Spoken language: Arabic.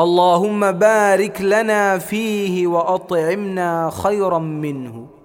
اللهم بارك لنا فيه وأطعمنا خيرا منه.